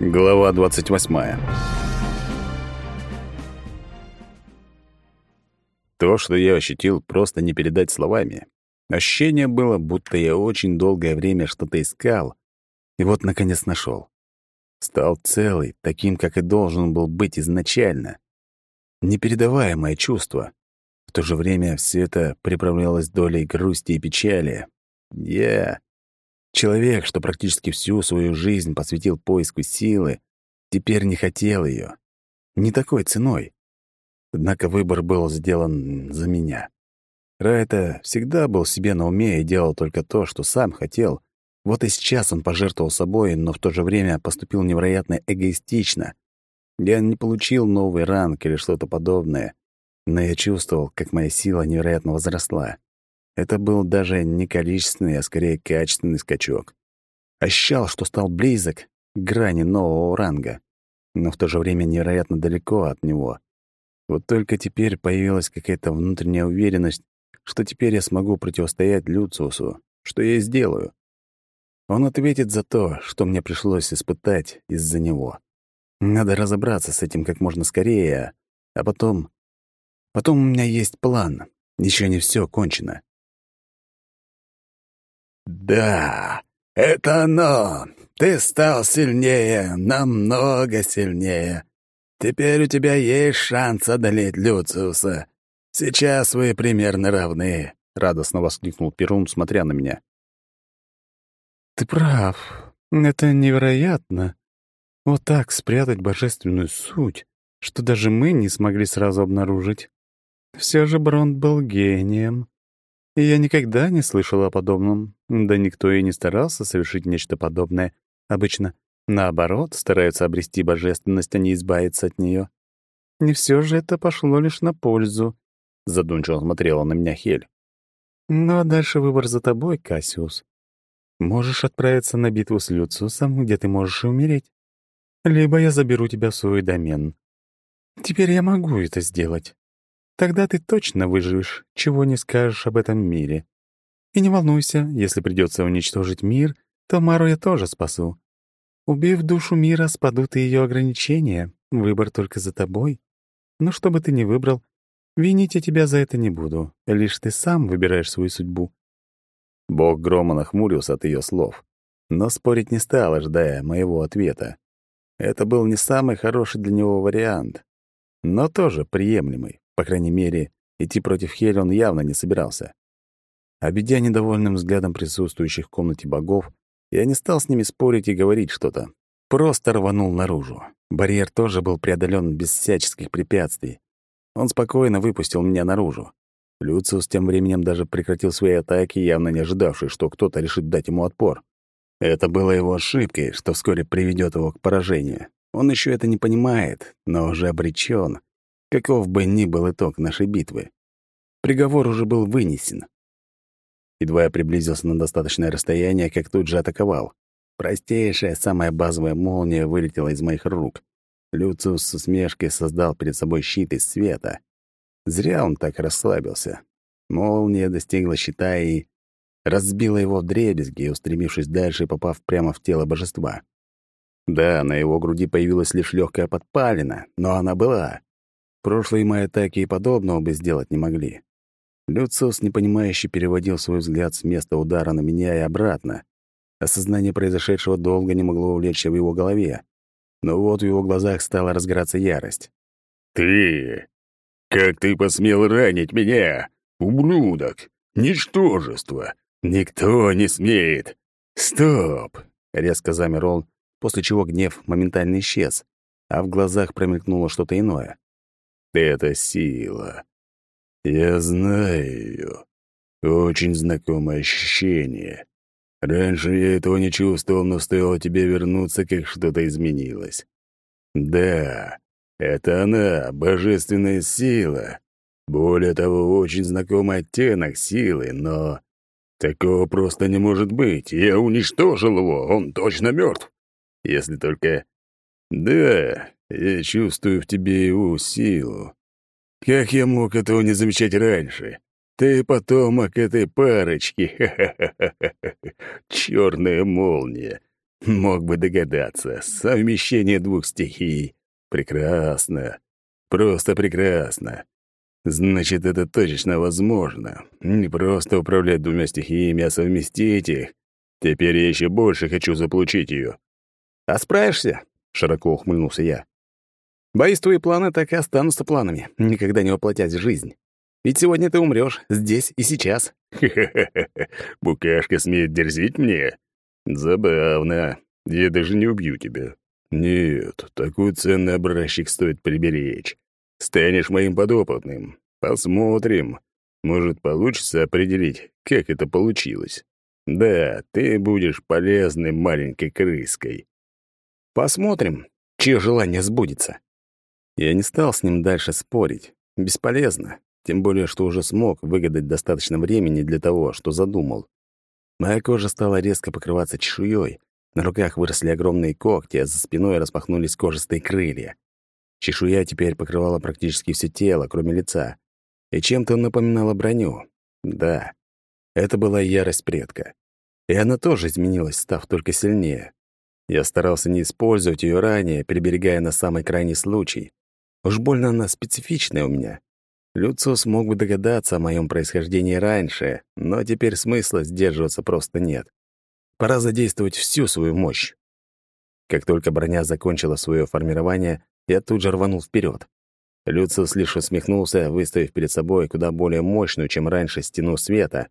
Глава 28. То, что я ощутил, просто не передать словами. Ощущение было, будто я очень долгое время что-то искал, и вот, наконец, нашел. Стал целый, таким, как и должен был быть изначально. Непередаваемое чувство. В то же время все это приправлялось долей грусти и печали. Я Человек, что практически всю свою жизнь посвятил поиску силы, теперь не хотел ее. Не такой ценой. Однако выбор был сделан за меня. Райта всегда был себе на уме и делал только то, что сам хотел. Вот и сейчас он пожертвовал собой, но в то же время поступил невероятно эгоистично. Я не получил новый ранг или что-то подобное, но я чувствовал, как моя сила невероятно возросла. Это был даже не количественный, а скорее качественный скачок. Ощущал, что стал близок к грани нового ранга, но в то же время невероятно далеко от него. Вот только теперь появилась какая-то внутренняя уверенность, что теперь я смогу противостоять Люциусу, что я и сделаю. Он ответит за то, что мне пришлось испытать из-за него. Надо разобраться с этим как можно скорее, а потом... Потом у меня есть план. Еще не все кончено. «Да, это оно! Ты стал сильнее, намного сильнее. Теперь у тебя есть шанс одолеть Люциуса. Сейчас вы примерно равны», — радостно воскликнул Перун, смотря на меня. «Ты прав. Это невероятно. Вот так спрятать божественную суть, что даже мы не смогли сразу обнаружить. Все же Бронт был гением. И я никогда не слышал о подобном. Да никто и не старался совершить нечто подобное. Обычно, наоборот, стараются обрести божественность, а не избавиться от нее. Не все же это пошло лишь на пользу. Задумчиво смотрела на меня Хель. Ну а дальше выбор за тобой, Кассиус. Можешь отправиться на битву с Люциусом, где ты можешь умереть. Либо я заберу тебя в свой домен. Теперь я могу это сделать. Тогда ты точно выживешь, чего не скажешь об этом мире. И не волнуйся, если придется уничтожить мир, то Мару я тоже спасу. Убив душу мира, спадут и ее ограничения. Выбор только за тобой. Но что бы ты ни выбрал, винить я тебя за это не буду. Лишь ты сам выбираешь свою судьбу. Бог грома нахмурился от ее слов, но спорить не стал, ожидая моего ответа. Это был не самый хороший для него вариант, но тоже приемлемый. По крайней мере, идти против Хели он явно не собирался. Обидя недовольным взглядом присутствующих в комнате богов, я не стал с ними спорить и говорить что-то. Просто рванул наружу. Барьер тоже был преодолен без всяческих препятствий. Он спокойно выпустил меня наружу. Люциус тем временем даже прекратил свои атаки, явно не ожидавший, что кто-то решит дать ему отпор. Это было его ошибкой, что вскоре приведет его к поражению. Он еще это не понимает, но уже обречен каков бы ни был итог нашей битвы. Приговор уже был вынесен. Едва я приблизился на достаточное расстояние, как тут же атаковал. Простейшая, самая базовая молния вылетела из моих рук. Люциус с усмешкой создал перед собой щит из света. Зря он так расслабился. Молния достигла щита и разбила его в дребезги, устремившись дальше и попав прямо в тело божества. Да, на его груди появилась лишь легкая подпалина, но она была. Прошлые мои атаки и подобного бы сделать не могли. Люциус, непонимающе, переводил свой взгляд с места удара на меня и обратно. Осознание произошедшего долго не могло увлечься в его голове. Но вот в его глазах стала разгораться ярость. «Ты! Как ты посмел ранить меня? Ублюдок! Ничтожество! Никто не смеет! Стоп!» Резко замер он, после чего гнев моментально исчез, а в глазах промелькнуло что-то иное. Это сила. Я знаю ее. Очень знакомое ощущение. Раньше я этого не чувствовал, но стоило тебе вернуться, как что-то изменилось. Да, это она, божественная сила. Более того, очень знакомый оттенок силы, но... Такого просто не может быть. Я уничтожил его, он точно мертв. Если только... Да, я чувствую в тебе его силу. Как я мог этого не замечать раньше? Ты потомок этой парочки. Черная молния. Мог бы догадаться. Совмещение двух стихий. Прекрасно. Просто прекрасно. Значит, это точно возможно. Не просто управлять двумя стихиями, а совместить их. Теперь я еще больше хочу заполучить ее. «А справишься?» — широко ухмыльнулся я. «Боюсь, твои планы так и останутся планами, никогда не воплотясь в жизнь. Ведь сегодня ты умрешь здесь и сейчас». «Ха-ха-ха! Букашка смеет дерзить мне? Забавно. Я даже не убью тебя. Нет, такой ценный образчик стоит приберечь. Станешь моим подопытным. Посмотрим. Может, получится определить, как это получилось. Да, ты будешь полезной маленькой крыской. Посмотрим, чье желание сбудется. Я не стал с ним дальше спорить. Бесполезно. Тем более, что уже смог выгадать достаточно времени для того, что задумал. Моя кожа стала резко покрываться чешуей. На руках выросли огромные когти, а за спиной распахнулись кожистые крылья. Чешуя теперь покрывала практически все тело, кроме лица. И чем-то напоминала броню. Да, это была ярость предка. И она тоже изменилась, став только сильнее. Я старался не использовать ее ранее, приберегая на самый крайний случай. Уж больно она специфичная у меня. Люциус мог бы догадаться о моем происхождении раньше, но теперь смысла сдерживаться просто нет. Пора задействовать всю свою мощь. Как только броня закончила свое формирование, я тут же рванул вперед. Люциус лишь усмехнулся, выставив перед собой куда более мощную, чем раньше, стену света.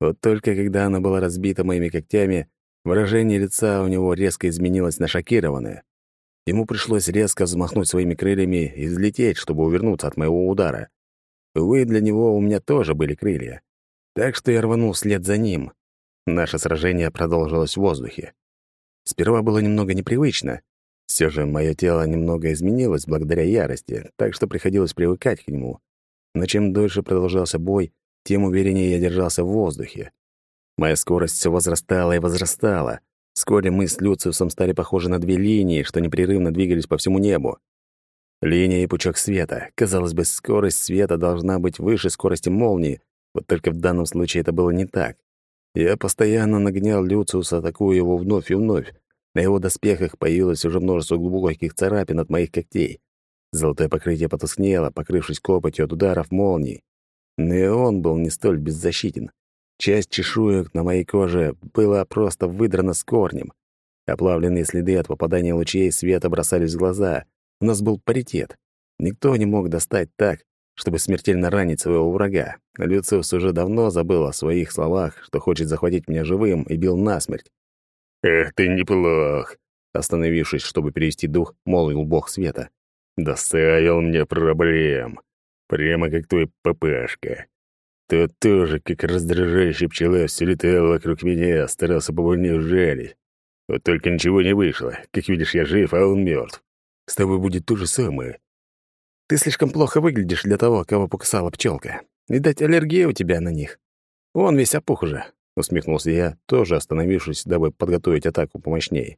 Вот только когда она была разбита моими когтями, выражение лица у него резко изменилось на шокированное. Ему пришлось резко взмахнуть своими крыльями и взлететь, чтобы увернуться от моего удара. Увы, для него у меня тоже были крылья. Так что я рванул вслед за ним. Наше сражение продолжилось в воздухе. Сперва было немного непривычно, все же мое тело немного изменилось благодаря ярости, так что приходилось привыкать к нему. Но чем дольше продолжался бой, тем увереннее я держался в воздухе. Моя скорость все возрастала и возрастала. Вскоре мы с Люциусом стали похожи на две линии, что непрерывно двигались по всему небу. Линия и пучок света. Казалось бы, скорость света должна быть выше скорости молнии, вот только в данном случае это было не так. Я постоянно нагонял Люциуса, атакуя его вновь и вновь, на его доспехах появилось уже множество глубоких царапин от моих когтей. Золотое покрытие потускнело, покрывшись копотью от ударов молний. Но и он был не столь беззащитен. Часть чешуек на моей коже была просто выдрана с корнем. Оплавленные следы от попадания лучей света бросались в глаза. У нас был паритет. Никто не мог достать так, чтобы смертельно ранить своего врага. Люциус уже давно забыл о своих словах, что хочет захватить меня живым, и бил насмерть. «Эх, ты неплох!» Остановившись, чтобы перевести дух, молвил бог света. «Доставил мне проблем. Прямо как твой папашка. Тот тоже, как раздражающая пчела, все летал вокруг меня, старался побольнее жалить. Вот только ничего не вышло. Как видишь, я жив, а он мертв. С тобой будет то же самое. Ты слишком плохо выглядишь для того, кого покусала пчелка. Видать, аллергия у тебя на них. Он весь опух уже. — усмехнулся я, тоже остановившись, дабы подготовить атаку помощнее.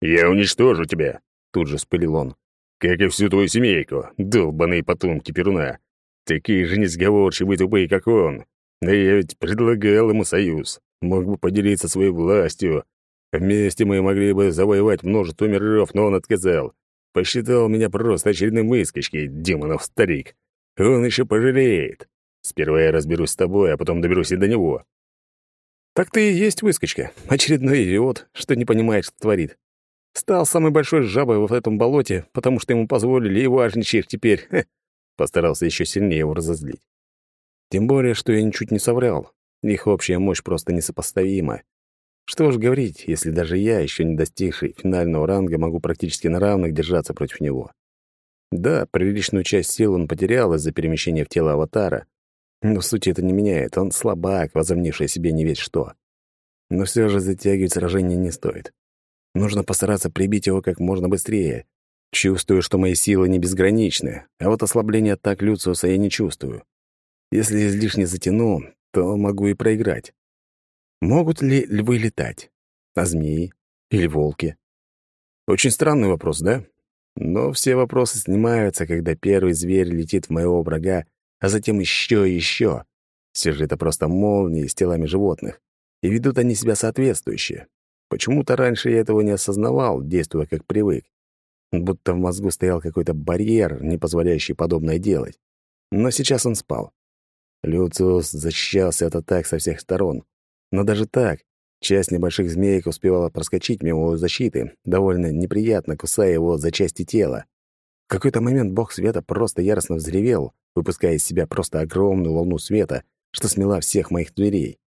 «Я уничтожу тебя!» — тут же спылил он. «Как и всю твою семейку, долбаные потомки Перуна. Такие же несговорчивые тупые, как он. Да я ведь предлагал ему союз. Мог бы поделиться своей властью. Вместе мы могли бы завоевать множество миров, но он отказал. Посчитал меня просто очередным выскочкой, демонов старик. Он еще пожалеет. Сперва я разберусь с тобой, а потом доберусь и до него. Так ты и есть выскочка, очередной идиот, что не понимает, что творит. Стал самой большой жабой в этом болоте, потому что ему позволили и важничаешь теперь. Хе. Постарался еще сильнее его разозлить. Тем более, что я ничуть не соврал. Их общая мощь просто несопоставима. Что уж говорить, если даже я, еще не достигший финального ранга, могу практически на равных держаться против него. Да, приличную часть сил он потерял из-за перемещения в тело аватара, но в сути это не меняет, он слабак, возомнивший себе не весь что. Но все же затягивать сражение не стоит. Нужно постараться прибить его как можно быстрее. Чувствую, что мои силы не безграничны, а вот ослабление атак Люциуса я не чувствую. Если излишне затяну, то могу и проиграть. Могут ли львы летать? А змеи? Или волки? Очень странный вопрос, да? Но все вопросы снимаются, когда первый зверь летит в моего врага а затем еще и еще. Все же это просто молнии с телами животных, и ведут они себя соответствующе. Почему-то раньше я этого не осознавал, действуя как привык. Будто в мозгу стоял какой-то барьер, не позволяющий подобное делать. Но сейчас он спал. Люциус защищался от атак со всех сторон. Но даже так, часть небольших змеек успевала проскочить мимо его защиты, довольно неприятно кусая его за части тела. В какой-то момент бог света просто яростно взревел, выпуская из себя просто огромную волну света, что смела всех моих дверей.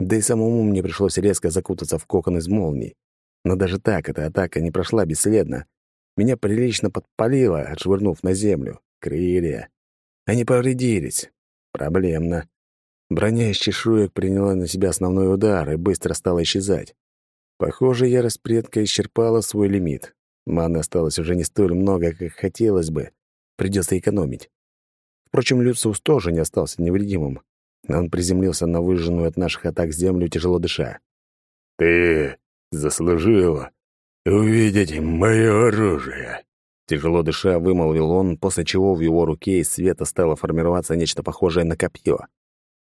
Да и самому мне пришлось резко закутаться в кокон из молний. Но даже так эта атака не прошла бесследно. Меня прилично подпалило, отшвырнув на землю. Крылья. Они повредились. Проблемно. Броня из чешуек приняла на себя основной удар и быстро стала исчезать. Похоже, ярость предка исчерпала свой лимит. Маны осталось уже не столь много, как хотелось бы. Придется экономить. Впрочем, Люциус тоже не остался невредимым. Он приземлился на выжженную от наших атак землю, тяжело дыша. «Ты заслужила увидеть мое оружие!» Тяжело дыша, вымолвил он, после чего в его руке из света стало формироваться нечто похожее на копье.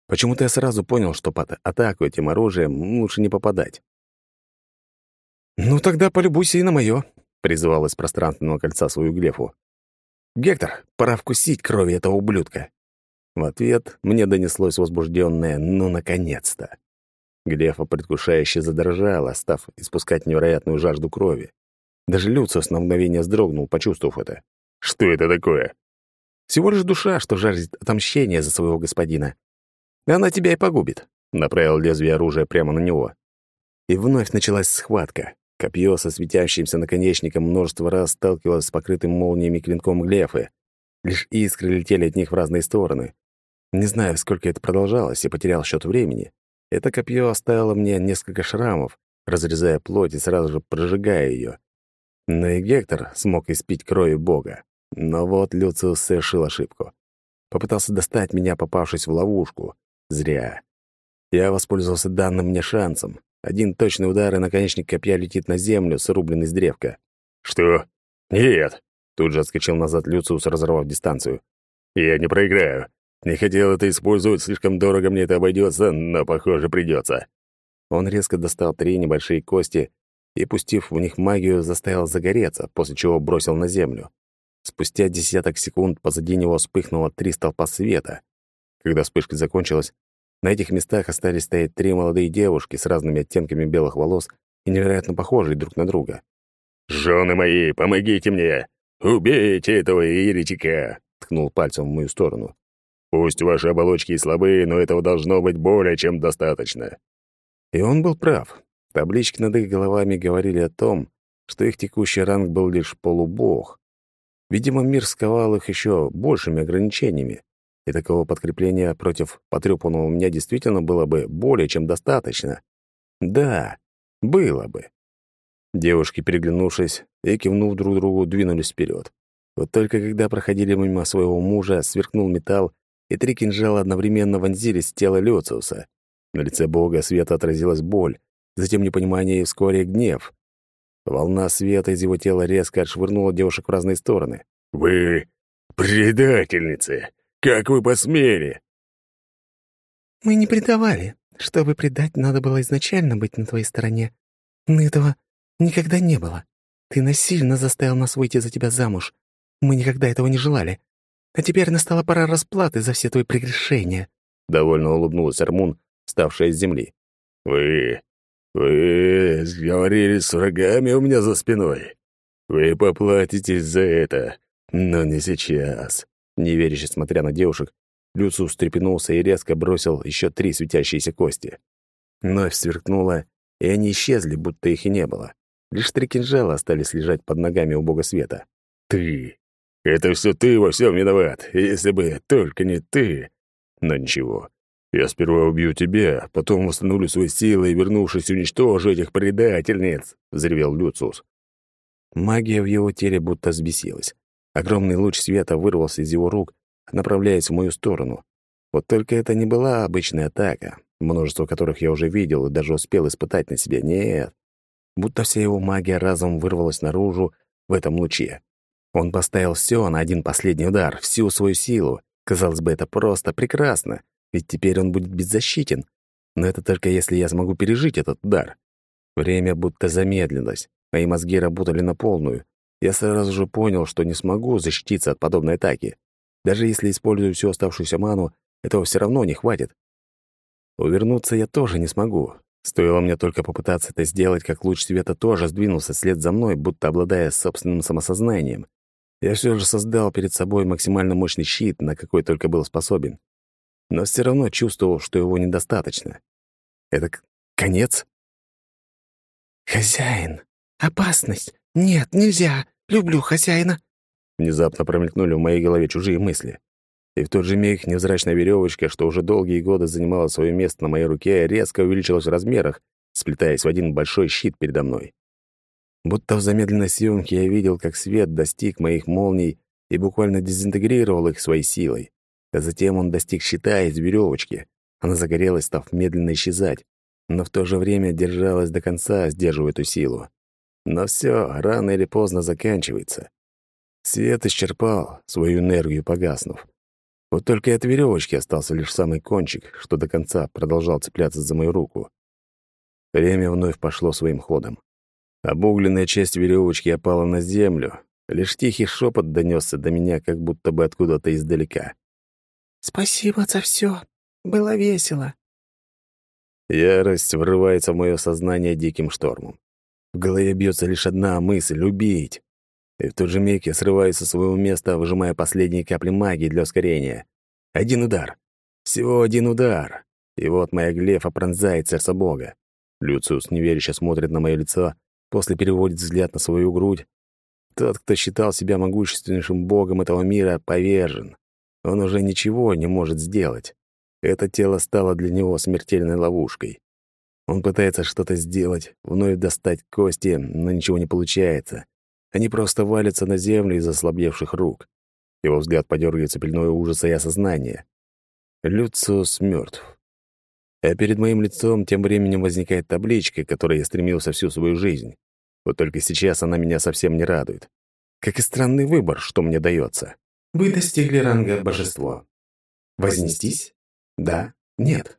Почему-то я сразу понял, что под атаку этим оружием лучше не попадать. «Ну тогда полюбуйся и на мое», — призывал из пространственного кольца свою глефу. «Гектор, пора вкусить крови этого ублюдка». В ответ мне донеслось возбужденное «ну, наконец-то». Глефа предвкушающе задрожала, став испускать невероятную жажду крови. Даже Люциус на мгновение вздрогнул, почувствовав это. «Что это такое?» «Всего лишь душа, что жаждет отомщения за своего господина. Она тебя и погубит», — направил лезвие оружия прямо на него. И вновь началась схватка. Копье со светящимся наконечником множество раз сталкивалось с покрытым молниями клинком Глефы. Лишь искры летели от них в разные стороны. Не знаю, сколько это продолжалось, и потерял счет времени. Это копье оставило мне несколько шрамов, разрезая плоть и сразу же прожигая ее. Но и Гектор смог испить крови бога. Но вот Люциус совершил ошибку. Попытался достать меня, попавшись в ловушку. Зря. Я воспользовался данным мне шансом. Один точный удар, и наконечник копья летит на землю, срубленный с древка. «Что? Нет!» Тут же отскочил назад Люциус, разорвав дистанцию. «Я не проиграю. Не хотел это использовать, слишком дорого мне это обойдется, но, похоже, придется. Он резко достал три небольшие кости и, пустив в них магию, заставил загореться, после чего бросил на землю. Спустя десяток секунд позади него вспыхнуло три столпа света. Когда вспышка закончилась, на этих местах остались стоять три молодые девушки с разными оттенками белых волос и невероятно похожие друг на друга. «Жены мои, помогите мне! Убейте этого еретика!» — ткнул пальцем в мою сторону. «Пусть ваши оболочки и слабые, но этого должно быть более чем достаточно». И он был прав. Таблички над их головами говорили о том, что их текущий ранг был лишь полубог. Видимо, мир сковал их еще большими ограничениями, и такого подкрепления против потрёпанного меня действительно было бы более чем достаточно. Да, было бы. Девушки, переглянувшись и кивнув друг другу, двинулись вперед. Вот только когда проходили мимо своего мужа, сверкнул металл, и три кинжала одновременно вонзились в тело Люциуса. На лице бога света отразилась боль, затем непонимание и вскоре гнев. Волна света из его тела резко отшвырнула девушек в разные стороны. «Вы предательницы! Как вы посмели?» «Мы не предавали. Чтобы предать, надо было изначально быть на твоей стороне. Но этого никогда не было. Ты насильно заставил нас выйти за тебя замуж. Мы никогда этого не желали. А теперь настала пора расплаты за все твои прегрешения». Довольно улыбнулась Армун, вставшая с земли. «Вы «Вы сговорились с врагами у меня за спиной. Вы поплатитесь за это, но не сейчас». Неверяще смотря на девушек, Люциус встрепенулся и резко бросил еще три светящиеся кости. Вновь сверкнуло, и они исчезли, будто их и не было. Лишь три кинжала остались лежать под ногами у бога света. «Ты! Это все ты во всем виноват, если бы только не ты!» Но ничего, я сперва убью тебя, потом восстановлю свои силы и, вернувшись, уничтожу этих предательниц», — взревел Люциус. Магия в его теле будто взбесилась. Огромный луч света вырвался из его рук, направляясь в мою сторону. Вот только это не была обычная атака, множество которых я уже видел и даже успел испытать на себе. Нет. Будто вся его магия разом вырвалась наружу в этом луче. Он поставил все на один последний удар, всю свою силу. Казалось бы, это просто прекрасно. Ведь теперь он будет беззащитен. Но это только если я смогу пережить этот удар. Время будто замедлилось. Мои мозги работали на полную. Я сразу же понял, что не смогу защититься от подобной атаки. Даже если использую всю оставшуюся ману, этого все равно не хватит. Увернуться я тоже не смогу. Стоило мне только попытаться это сделать, как луч света тоже сдвинулся вслед за мной, будто обладая собственным самосознанием. Я все же создал перед собой максимально мощный щит, на какой только был способен. Но все равно чувствовал, что его недостаточно. Это конец? «Хозяин! Опасность! Нет, нельзя! Люблю хозяина!» Внезапно промелькнули в моей голове чужие мысли. И в тот же миг невзрачная веревочка, что уже долгие годы занимала свое место на моей руке, резко увеличилась в размерах, сплетаясь в один большой щит передо мной. Будто в замедленной съемке я видел, как свет достиг моих молний и буквально дезинтегрировал их своей силой. А затем он достиг щита из веревочки. Она загорелась, став медленно исчезать, но в то же время держалась до конца, сдерживая эту силу. Но все рано или поздно заканчивается. Свет исчерпал свою энергию, погаснув. Вот только и от веревочки остался лишь самый кончик, что до конца продолжал цепляться за мою руку. Время вновь пошло своим ходом. Обугленная часть веревочки опала на землю. Лишь тихий шепот донесся до меня, как будто бы откуда-то издалека. «Спасибо за все. Было весело». Ярость врывается в мое сознание диким штормом. В голове бьется лишь одна мысль — убить. И в тот же миг я срываюсь со своего места, выжимая последние капли магии для ускорения. Один удар. Всего один удар. И вот моя глефа пронзает сердце Бога. Люциус неверяще смотрит на мое лицо, после переводит взгляд на свою грудь. Тот, кто считал себя могущественнейшим богом этого мира, повержен. Он уже ничего не может сделать. Это тело стало для него смертельной ловушкой. Он пытается что-то сделать, вновь достать кости, но ничего не получается. Они просто валятся на землю из ослабевших рук. Его взгляд подергивается пеленой ужаса и осознания. Люциус мертв. А перед моим лицом тем временем возникает табличка, которой я стремился всю свою жизнь. Вот только сейчас она меня совсем не радует. Как и странный выбор, что мне дается. Вы достигли ранга божество. Вознестись? Да? Нет?